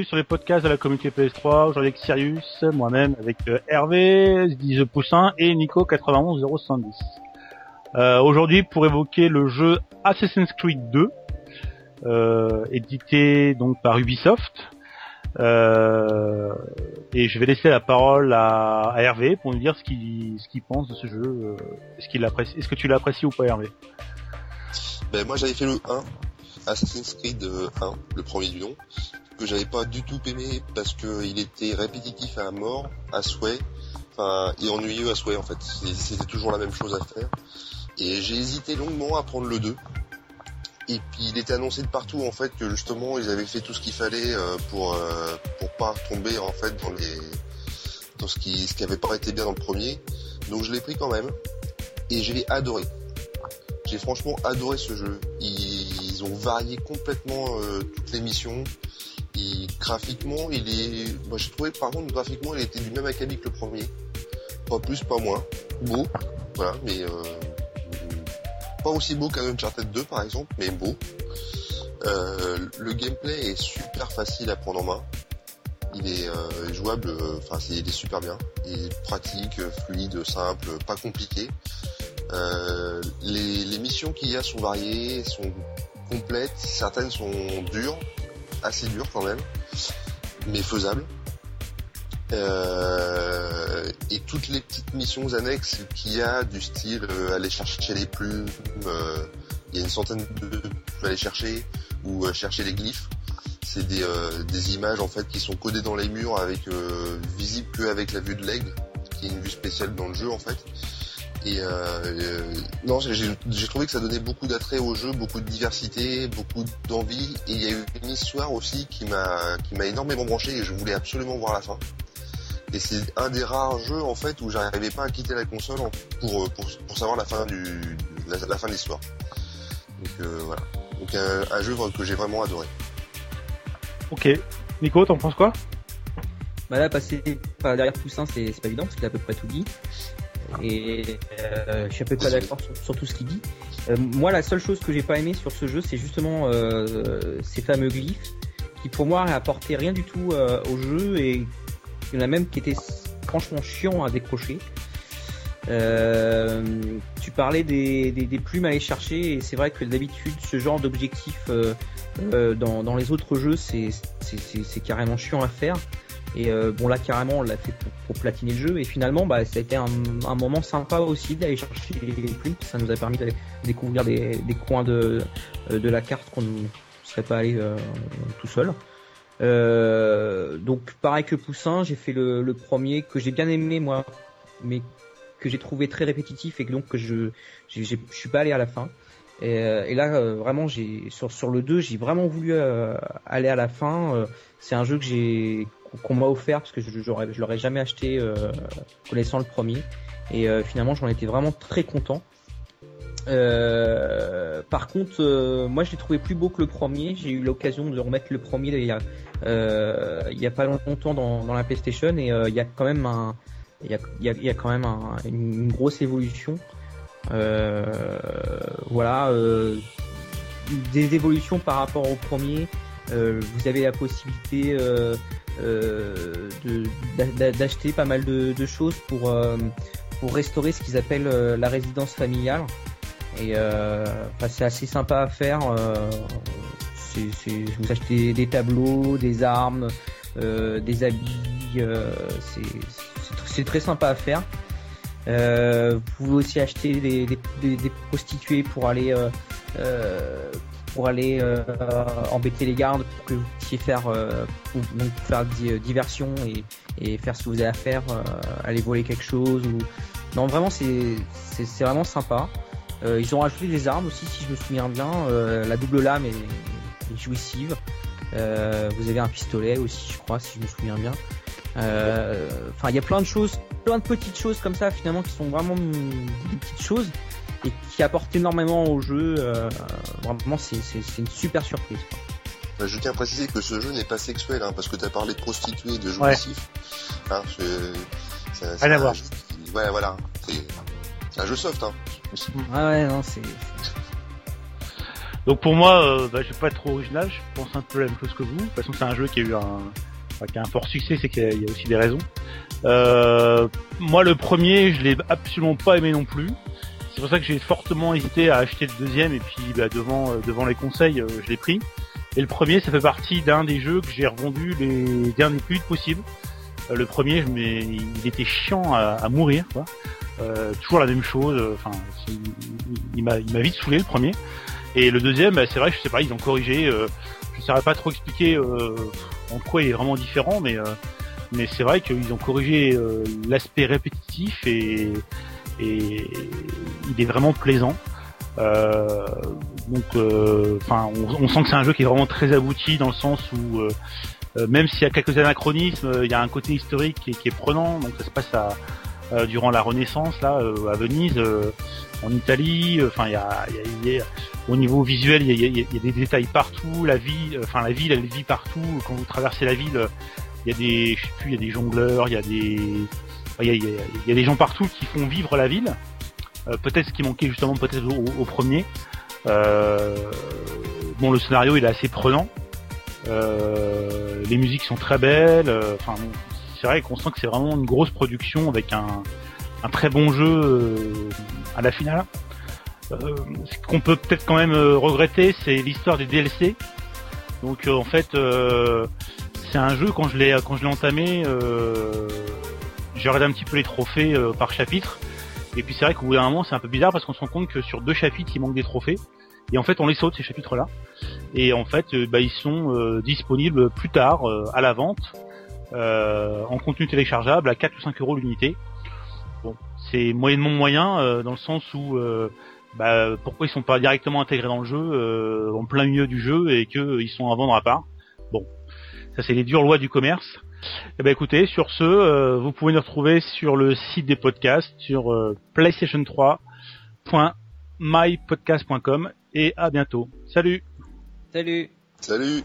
sur les podcasts de la communauté PS3, aujourd'hui avec Sirius, moi-même avec euh, Hervé, dit The Poussin et Nico 91070. Euh, aujourd'hui pour évoquer le jeu Assassin's Creed 2, euh, édité donc par Ubisoft. Euh, et je vais laisser la parole à, Hervé pour nous dire ce qu'il pense de ce jeu. Est-ce Est-ce que tu l'apprécies ou pas Hervé? Ben moi j'avais fait le 1, Assassin's Creed 1, le premier du nom, que j'avais pas du tout aimé parce que il était répétitif à mort, à souhait, enfin et ennuyeux à souhait en fait. C'était toujours la même chose à faire. Et j'ai hésité longuement à prendre le 2. Et puis il était annoncé de partout en fait que justement ils avaient fait tout ce qu'il fallait euh, pour euh, pour pas tomber en fait dans les dans ce qui ce qui avait pas été bien dans le premier. Donc je l'ai pris quand même et j'ai adoré. J'ai franchement adoré ce jeu. Ils, ont varié complètement euh, toutes les missions. Et graphiquement, il est, moi j'ai trouvé par contre graphiquement, il était du même acabit que le premier. Pas plus, pas moins. Beau, voilà, mais euh, pas aussi beau qu'un Uncharted 2 par exemple, mais beau. Euh, le gameplay est super facile à prendre en main. Il est euh, jouable, euh, enfin c'est il est super bien. Il est pratique, fluide, simple, pas compliqué. les, les missions qu'il y a sont variées, sont complètes, certaines sont dures, assez dures quand même, mais faisables. Euh, et toutes les petites missions annexes qu'il y a du style euh, aller chercher les plumes, euh, il y a une centaine de aller chercher ou chercher les glyphes. C'est des, des images en fait qui sont codées dans les murs avec visibles que avec la vue de l'aigle, qui est une vue spéciale dans le jeu en fait. Et non, j'ai trouvé que ça donnait beaucoup d'attrait au jeu, beaucoup de diversité, beaucoup d'envie. Et il y a eu une histoire aussi qui m'a qui m'a énormément branché et je voulais absolument voir la fin. Et c'est un des rares jeux en fait où j'arrivais pas à quitter la console pour, pour, pour savoir la fin du la, fin de l'histoire. Donc euh, voilà. Donc un, un, jeu que j'ai vraiment adoré. Ok. Nico, t'en penses quoi? Bah là passer par derrière Poussin c'est pas évident parce qu'il a à peu près tout dit. Et euh, je suis à peu près d'accord sur, tout ce qu'il dit. Euh, moi la seule chose que j'ai pas aimé sur ce jeu c'est justement euh, ces fameux glyphes qui pour moi apportaient rien du tout au jeu et il y en a même qui étaient franchement chiants à décrocher. Tu parlais des, plumes à aller chercher et c'est vrai que d'habitude ce genre d'objectif dans, les autres jeux c'est carrément chiant à faire et bon là carrément on l'a fait pour, platiner le jeu et finalement bah ça a été un, moment sympa aussi d'aller chercher les plumes ça nous a permis d'aller découvrir des, des, coins de, de la carte qu'on ne serait pas allé tout seul euh, donc pareil que Poussin, j'ai fait le, le premier que j'ai bien aimé moi, mais que j'ai trouvé très répétitif et que donc que je je suis pas allé à la fin. Et, euh, là euh, vraiment j'ai sur sur le 2 j'ai vraiment voulu aller à la fin. c'est un jeu que j'ai qu'on m'a offert parce que je l'aurais jamais acheté connaissant le premier. Et finalement j'en étais vraiment très content. Euh, par contre, euh, moi je l'ai trouvé plus beau que le premier. J'ai eu l'occasion de remettre le premier il y a, euh, il y a pas longtemps dans, la PlayStation et il y a quand même il une, grosse évolution. voilà, des évolutions par rapport au premier. vous avez la possibilité d'acheter pas mal de, choses pour pour restaurer ce qu'ils appellent la résidence familiale. Et euh, c'est assez sympa à faire. Euh, vous achetez des tableaux, des armes, euh, des habits. Euh, c'est, très sympa à faire. Euh, vous pouvez aussi acheter des, prostituées pour aller euh, pour aller embêter les gardes pour que vous puissiez faire donc faire diversion et, faire ce que vous avez à faire, aller voler quelque chose non vraiment c'est vraiment sympa. Euh, ils ont rajouté des armes aussi, si je me souviens bien. Euh, la double lame est, jouissive. Euh, vous avez un pistolet aussi, je crois, si je me souviens bien. Enfin, il y a plein de choses, plein de petites choses comme ça, finalement, qui sont vraiment des petites choses et qui apportent énormément au jeu. vraiment, c'est une super surprise. Je tiens à préciser que ce jeu n'est pas sexuel, hein, parce que tu as parlé de prostituées, de jouissif. Ouais. Hein, c'est, Rien à voir. Ouais, voilà. C'est un jeu soft, hein. Ah ouais, non, c'est. Donc pour moi, euh, bah, je vais pas être trop original, je pense un peu la même chose que vous. De toute façon, c'est un jeu qui a eu un, enfin, qui a un fort succès, c'est qu'il y, a- il y a aussi des raisons. Euh, moi, le premier, je l'ai absolument pas aimé non plus. Pour ça que j'ai fortement hésité à acheter le deuxième et puis bah, devant euh, devant les conseils, euh, je l'ai pris. Et le premier, ça fait partie d'un des jeux que j'ai revendu les derniers plus vite possible. Euh, le premier, je il était chiant à, mourir, toujours la même chose. Enfin, il, il m'a vite saoulé le premier. Et le deuxième, bah, c'est vrai, je sais pas, ils ont corrigé. Je ne saurais pas trop expliquer en quoi il est vraiment différent, mais mais c'est vrai qu'ils ont corrigé l'aspect répétitif et et il est vraiment plaisant. Euh, donc, euh, enfin, on, sent que c'est un jeu qui est vraiment très abouti dans le sens où euh, euh, même s'il y a quelques anachronismes, euh, il y a un côté historique qui est, prenant. Donc ça se passe à, euh, durant la Renaissance là, euh, à Venise, euh, en Italie. euh, Enfin, il y a, au niveau visuel, il y a, des détails partout. La vie, euh, enfin la ville, elle vit partout. Quand vous traversez la ville, euh, il y a des, je sais plus, il y a des jongleurs, il y a des, il y a, des gens partout qui font vivre la ville. Euh, peut-être ce qui manquait justement peut-être au, premier. Euh, bon, le scénario il est assez prenant. Euh, les musiques sont très belles. Enfin, c'est vrai qu'on sent que c'est vraiment une grosse production avec un, très bon jeu à la finale. Ce qu'on peut peut-être quand même regretter, c'est l'histoire des DLC. Donc en fait, c'est un jeu quand je l'ai quand je l'ai entamé, j'ai regardé un petit peu les trophées euh, par chapitre. Et puis c'est vrai qu'au bout d'un moment, c'est un peu bizarre parce qu'on se rend compte que sur deux chapitres, il manque des trophées. Et en fait, on les saute ces chapitres-là. Et en fait, euh, bah, ils sont euh, disponibles plus tard à la vente en contenu téléchargeable à 4 ou 5 euros l'unité. Bon, c'est moyennement moyen dans le sens où bah, pourquoi ils sont pas directement intégrés dans le jeu en plein milieu du jeu et que euh, ils sont à vendre à part. Ça c'est les dures lois du commerce. Eh ben écoutez, sur ce, euh, vous pouvez nous retrouver sur le site des podcasts sur euh, PlayStation3.mypodcast.com et à bientôt. Salut. Salut Salut